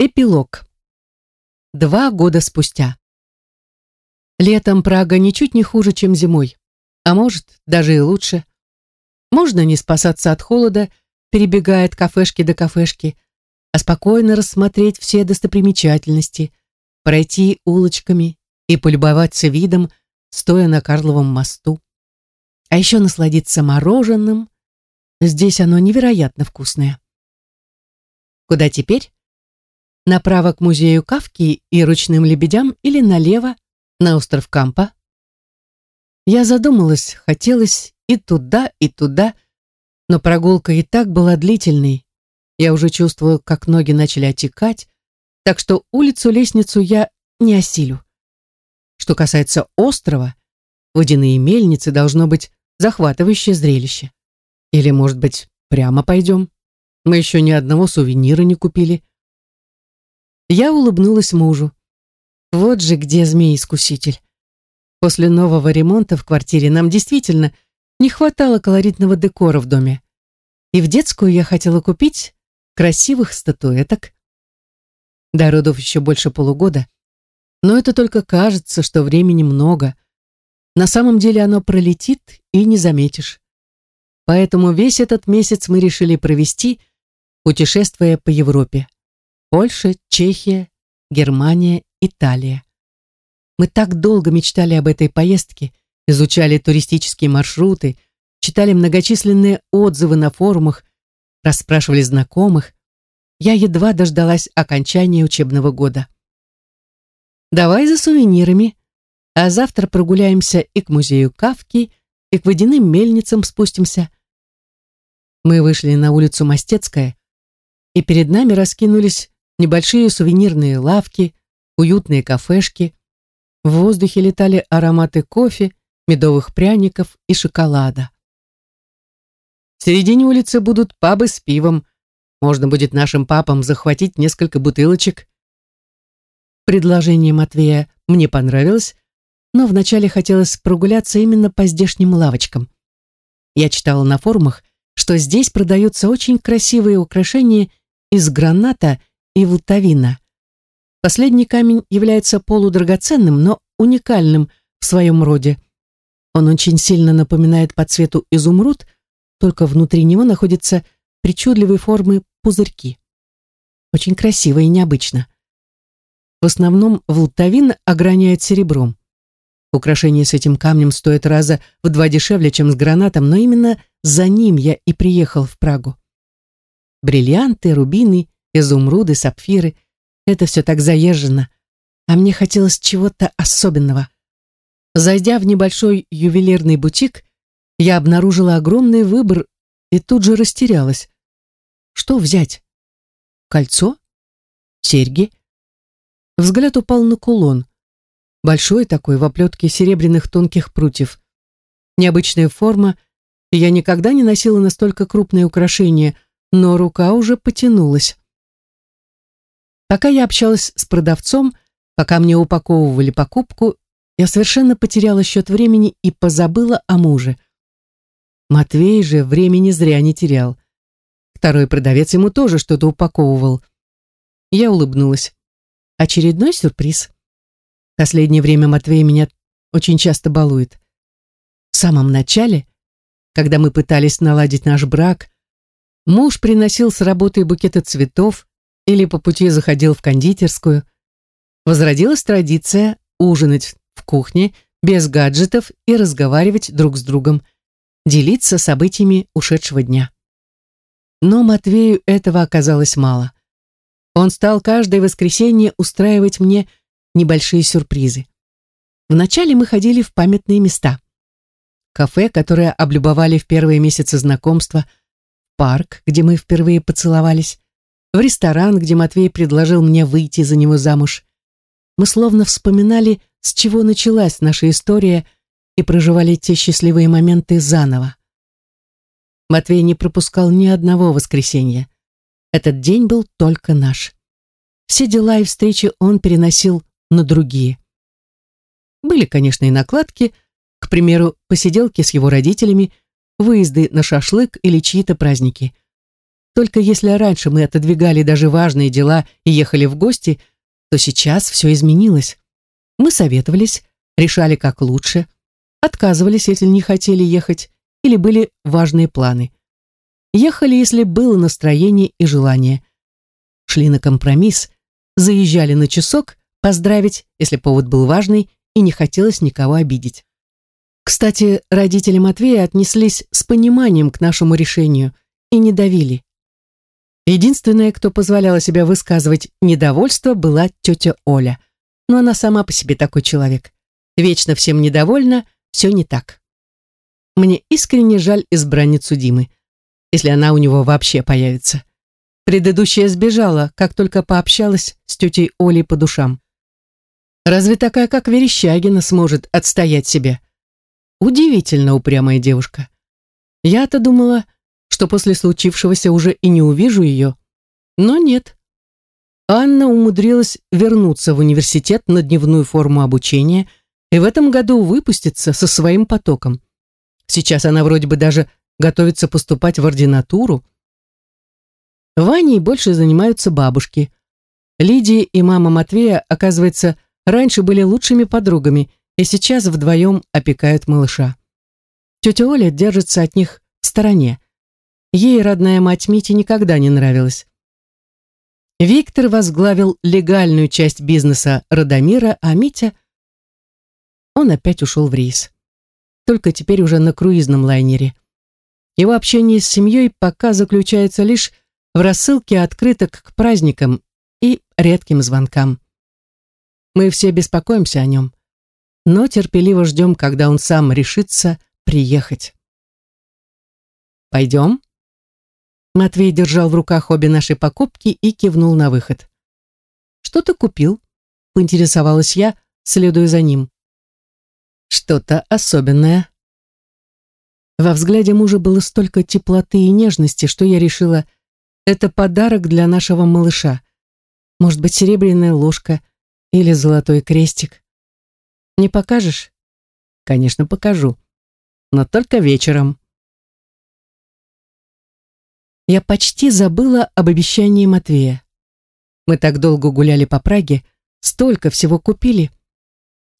Эпилог. Два года спустя. Летом Прага ничуть не хуже, чем зимой. А может, даже и лучше. Можно не спасаться от холода, перебегая от кафешки до кафешки, а спокойно рассмотреть все достопримечательности, пройти улочками и полюбоваться видом, стоя на Карловом мосту. А еще насладиться мороженым. Здесь оно невероятно вкусное. Куда теперь? Направо к музею Кавки и ручным лебедям или налево, на остров Кампа? Я задумалась, хотелось и туда, и туда, но прогулка и так была длительной. Я уже чувствовала, как ноги начали отекать, так что улицу-лестницу я не осилю. Что касается острова, водяные мельницы должно быть захватывающее зрелище. Или, может быть, прямо пойдем? Мы еще ни одного сувенира не купили. Я улыбнулась мужу. Вот же где змей-искуситель. После нового ремонта в квартире нам действительно не хватало колоритного декора в доме. И в детскую я хотела купить красивых статуэток. До родов еще больше полугода. Но это только кажется, что времени много. На самом деле оно пролетит и не заметишь. Поэтому весь этот месяц мы решили провести, путешествуя по Европе. Польша, Чехия, Германия, Италия. Мы так долго мечтали об этой поездке, изучали туристические маршруты, читали многочисленные отзывы на форумах, расспрашивали знакомых. Я едва дождалась окончания учебного года. «Давай за сувенирами, а завтра прогуляемся и к музею Кавки, и к водяным мельницам спустимся». Мы вышли на улицу Мостецкая, и перед нами раскинулись небольшие сувенирные лавки, уютные кафешки. В воздухе летали ароматы кофе, медовых пряников и шоколада. В середине улицы будут пабы с пивом. Можно будет нашим папам захватить несколько бутылочек. Предложение Матвея мне понравилось, но вначале хотелось прогуляться именно по здешним лавочкам. Я читала на форумах, что здесь продаются очень красивые украшения из граната и вултавина. Последний камень является полудрагоценным, но уникальным в своем роде. Он очень сильно напоминает по цвету изумруд, только внутри него находятся причудливой формы пузырьки. Очень красиво и необычно. В основном вултавин ограняет серебром. Украшение с этим камнем стоит раза в два дешевле, чем с гранатом, но именно за ним я и приехал в Прагу. Бриллианты, рубины, изумруды, сапфиры — это все так заезжено, а мне хотелось чего-то особенного. Зайдя в небольшой ювелирный бутик, я обнаружила огромный выбор и тут же растерялась. Что взять? Кольцо? Серьги? Взгляд упал на кулон. Большой такой, в оплетке серебряных тонких прутьев. Необычная форма, я никогда не носила настолько крупные украшения — но рука уже потянулась. Пока я общалась с продавцом, пока мне упаковывали покупку, я совершенно потеряла счет времени и позабыла о муже. Матвей же времени зря не терял. Второй продавец ему тоже что-то упаковывал. Я улыбнулась. Очередной сюрприз. Последнее время Матвей меня очень часто балует. В самом начале, когда мы пытались наладить наш брак, Муж приносил с работы букеты цветов или по пути заходил в кондитерскую. Возродилась традиция ужинать в кухне без гаджетов и разговаривать друг с другом, делиться событиями ушедшего дня. Но Матвею этого оказалось мало. Он стал каждое воскресенье устраивать мне небольшие сюрпризы. Вначале мы ходили в памятные места. Кафе, которое облюбовали в первые месяцы знакомства – парк, где мы впервые поцеловались, в ресторан, где Матвей предложил мне выйти за него замуж. Мы словно вспоминали, с чего началась наша история и проживали те счастливые моменты заново. Матвей не пропускал ни одного воскресенья. Этот день был только наш. Все дела и встречи он переносил на другие. Были, конечно, и накладки, к примеру, посиделки с его родителями – выезды на шашлык или чьи-то праздники. Только если раньше мы отодвигали даже важные дела и ехали в гости, то сейчас все изменилось. Мы советовались, решали как лучше, отказывались, если не хотели ехать, или были важные планы. Ехали, если было настроение и желание. Шли на компромисс, заезжали на часок, поздравить, если повод был важный и не хотелось никого обидеть. Кстати, родители Матвея отнеслись с пониманием к нашему решению и не давили. Единственная, кто позволяла себя высказывать недовольство, была тетя Оля. Но она сама по себе такой человек. Вечно всем недовольна, все не так. Мне искренне жаль избранницу Димы, если она у него вообще появится. Предыдущая сбежала, как только пообщалась с тетей Олей по душам. Разве такая, как Верещагина, сможет отстоять себя? Удивительно упрямая девушка. Я-то думала, что после случившегося уже и не увижу ее. Но нет. Анна умудрилась вернуться в университет на дневную форму обучения и в этом году выпуститься со своим потоком. Сейчас она вроде бы даже готовится поступать в ординатуру. Ваней больше занимаются бабушки. Лидия и мама Матвея, оказывается, раньше были лучшими подругами и сейчас вдвоем опекают малыша. Тетя Оля держится от них в стороне. Ей родная мать Мити никогда не нравилась. Виктор возглавил легальную часть бизнеса Радомира, а Митя... Он опять ушел в рейс. Только теперь уже на круизном лайнере. Его общение с семьей пока заключается лишь в рассылке открыток к праздникам и редким звонкам. Мы все беспокоимся о нем, но терпеливо ждем, когда он сам решится приехать. «Пойдем?» Матвей держал в руках обе наши покупки и кивнул на выход. «Что ты купил?» — поинтересовалась я, следуя за ним. «Что-то особенное». Во взгляде мужа было столько теплоты и нежности, что я решила, это подарок для нашего малыша. Может быть, серебряная ложка или золотой крестик. Не покажешь? Конечно, покажу. Но только вечером. Я почти забыла об обещании Матвея. Мы так долго гуляли по Праге, столько всего купили.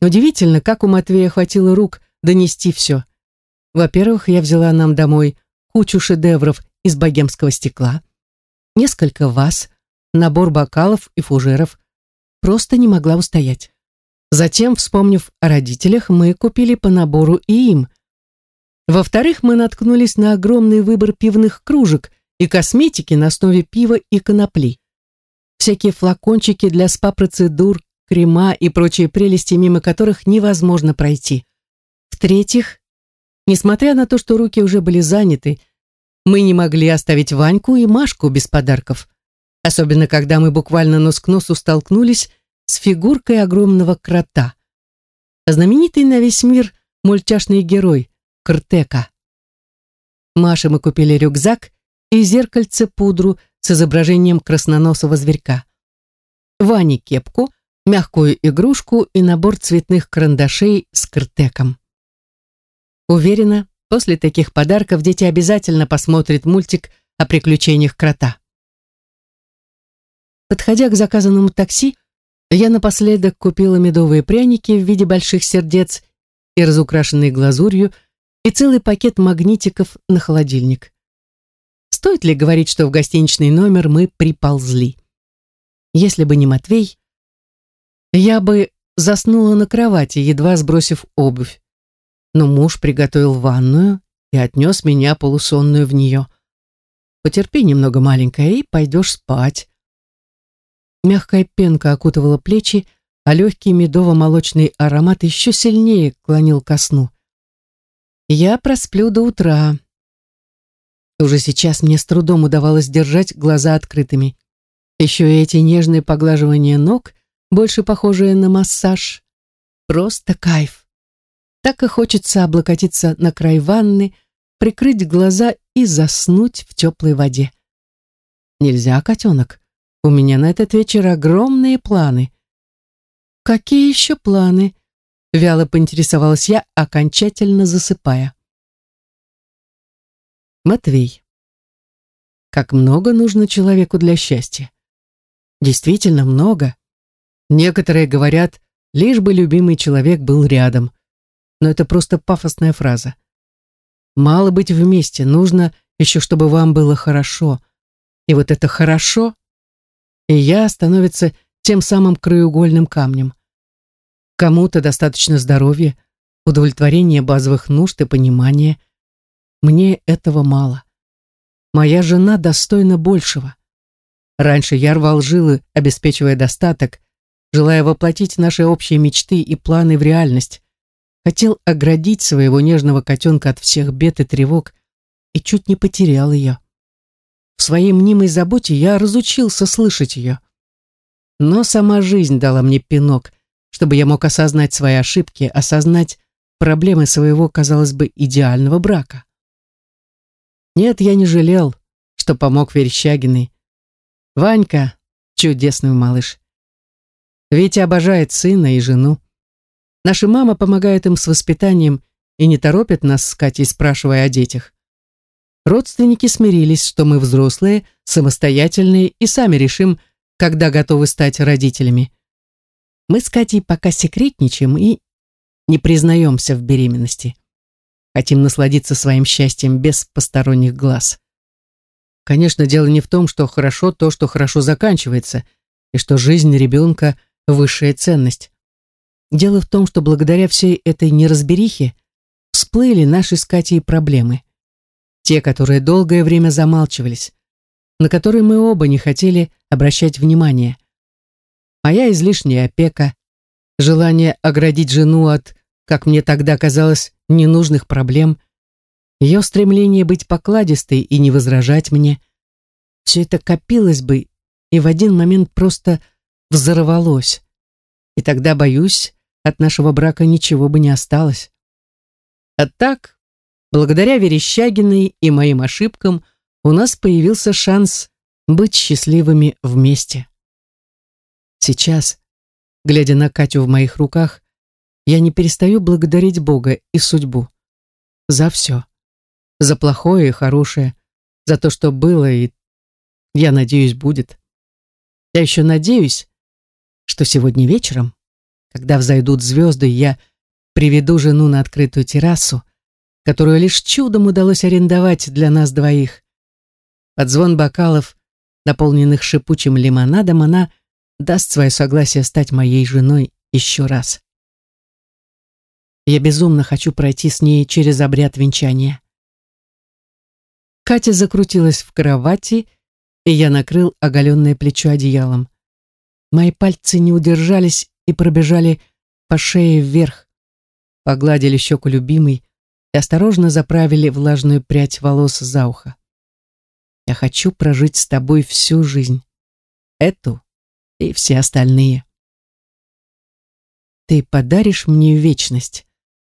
Удивительно, как у Матвея хватило рук донести все. Во-первых, я взяла нам домой кучу шедевров из богемского стекла, несколько ваз, набор бокалов и фужеров. Просто не могла устоять. Затем, вспомнив о родителях, мы купили по набору и им. Во-вторых, мы наткнулись на огромный выбор пивных кружек и косметики на основе пива и конопли. Всякие флакончики для спа-процедур, крема и прочие прелести, мимо которых невозможно пройти. В-третьих, несмотря на то, что руки уже были заняты, мы не могли оставить Ваньку и Машку без подарков. Особенно, когда мы буквально нос к носу столкнулись с фигуркой огромного крота. Знаменитый на весь мир мультяшный герой Кртека. Маше мы купили рюкзак и зеркальце-пудру с изображением красноносого зверька. Ване кепку, мягкую игрушку и набор цветных карандашей с Кртеком. Уверена, после таких подарков дети обязательно посмотрят мультик о приключениях крота. Подходя к заказанному такси, я напоследок купила медовые пряники в виде больших сердец и разукрашенные глазурью, и целый пакет магнитиков на холодильник. Стоит ли говорить, что в гостиничный номер мы приползли? Если бы не Матвей, я бы заснула на кровати, едва сбросив обувь. Но муж приготовил ванную и отнес меня полусонную в нее. Потерпи немного, маленькая, и пойдешь спать. Мягкая пенка окутывала плечи, а легкий медово-молочный аромат еще сильнее клонил ко сну. Я просплю до утра. Уже сейчас мне с трудом удавалось держать глаза открытыми. Еще и эти нежные поглаживания ног, больше похожие на массаж. Просто кайф. Так и хочется облокотиться на край ванны, прикрыть глаза и заснуть в теплой воде. Нельзя, котенок. У меня на этот вечер огромные планы. Какие еще планы? Вяло поинтересовалась я, окончательно засыпая. Матвей. как много нужно человеку для счастья. Действительно много. Некоторые говорят, лишь бы любимый человек был рядом. Но это просто пафосная фраза. Мало быть вместе, нужно еще, чтобы вам было хорошо. И вот это «хорошо» и я становится тем самым краеугольным камнем. Кому-то достаточно здоровья, удовлетворения базовых нужд и понимания. Мне этого мало. Моя жена достойна большего. Раньше я рвал жилы, обеспечивая достаток, желая воплотить наши общие мечты и планы в реальность. Хотел оградить своего нежного котенка от всех бед и тревог и чуть не потерял ее. В своей мнимой заботе я разучился слышать ее. Но сама жизнь дала мне пинок, чтобы я мог осознать свои ошибки, осознать проблемы своего, казалось бы, идеального брака. Нет, я не жалел, что помог Верещагиной. Ванька — чудесный малыш. Витя обожает сына и жену. Наша мама помогает им с воспитанием и не торопит нас с Катей, спрашивая о детях. Родственники смирились, что мы взрослые, самостоятельные и сами решим, когда готовы стать родителями. Мы с Катей пока секретничаем и не признаемся в беременности. Хотим насладиться своим счастьем без посторонних глаз. Конечно, дело не в том, что хорошо то, что хорошо заканчивается, и что жизнь ребенка – высшая ценность. Дело в том, что благодаря всей этой неразберихе всплыли наши с Катей проблемы те, которые долгое время замалчивались, на которые мы оба не хотели обращать внимание. Моя излишняя опека, желание оградить жену от, как мне тогда казалось, ненужных проблем, ее стремление быть покладистой и не возражать мне, все это копилось бы и в один момент просто взорвалось. И тогда, боюсь, от нашего брака ничего бы не осталось. А так, Благодаря Верещагиной и моим ошибкам у нас появился шанс быть счастливыми вместе. Сейчас, глядя на Катю в моих руках, я не перестаю благодарить Бога и судьбу. За все. За плохое и хорошее. За то, что было и, я надеюсь, будет. Я еще надеюсь, что сегодня вечером, когда взойдут звезды, я приведу жену на открытую террасу, которую лишь чудом удалось арендовать для нас двоих. Под звон бокалов, наполненных шипучим лимонадом, она даст свое согласие стать моей женой еще раз. Я безумно хочу пройти с ней через обряд венчания. Катя закрутилась в кровати, и я накрыл оголенное плечо одеялом. Мои пальцы не удержались и пробежали по шее вверх, погладили щеку любимой, и осторожно заправили влажную прядь волос за ухо. «Я хочу прожить с тобой всю жизнь. Эту и все остальные». «Ты подаришь мне вечность?» —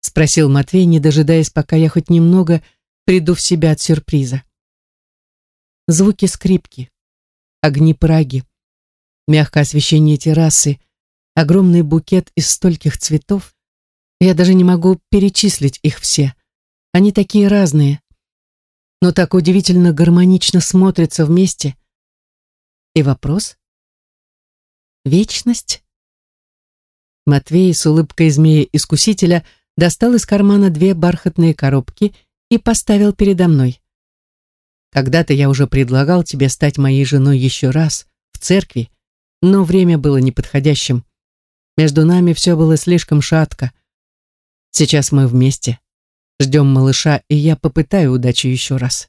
спросил Матвей, не дожидаясь, пока я хоть немного приду в себя от сюрприза. Звуки скрипки, огни Праги, мягкое освещение террасы, огромный букет из стольких цветов. Я даже не могу перечислить их все. Они такие разные, но так удивительно гармонично смотрятся вместе. И вопрос? Вечность? Матвей с улыбкой змея-искусителя достал из кармана две бархатные коробки и поставил передо мной. Когда-то я уже предлагал тебе стать моей женой еще раз, в церкви, но время было неподходящим. Между нами все было слишком шатко. Сейчас мы вместе. Ждем малыша, и я попытаю удачи еще раз.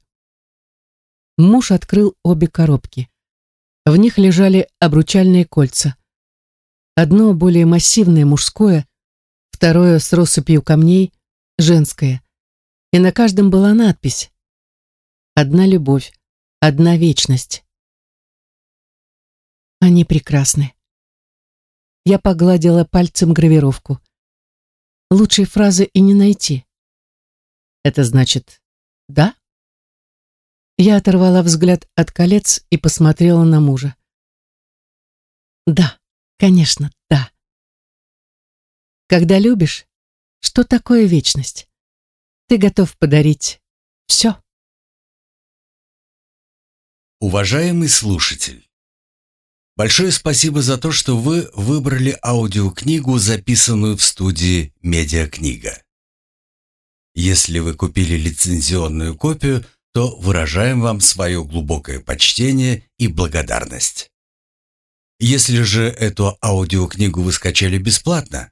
Муж открыл обе коробки. В них лежали обручальные кольца. Одно более массивное мужское, второе с россыпью камней женское. И на каждом была надпись «Одна любовь, одна вечность». Они прекрасны. Я погладила пальцем гравировку. Лучшей фразы и не найти. Это значит «да»? Я оторвала взгляд от колец и посмотрела на мужа. Да, конечно, да. Когда любишь, что такое вечность? Ты готов подарить все. Уважаемый слушатель, большое спасибо за то, что вы выбрали аудиокнигу, записанную в студии «Медиакнига». Если вы купили лицензионную копию, то выражаем вам свое глубокое почтение и благодарность. Если же эту аудиокнигу вы скачали бесплатно,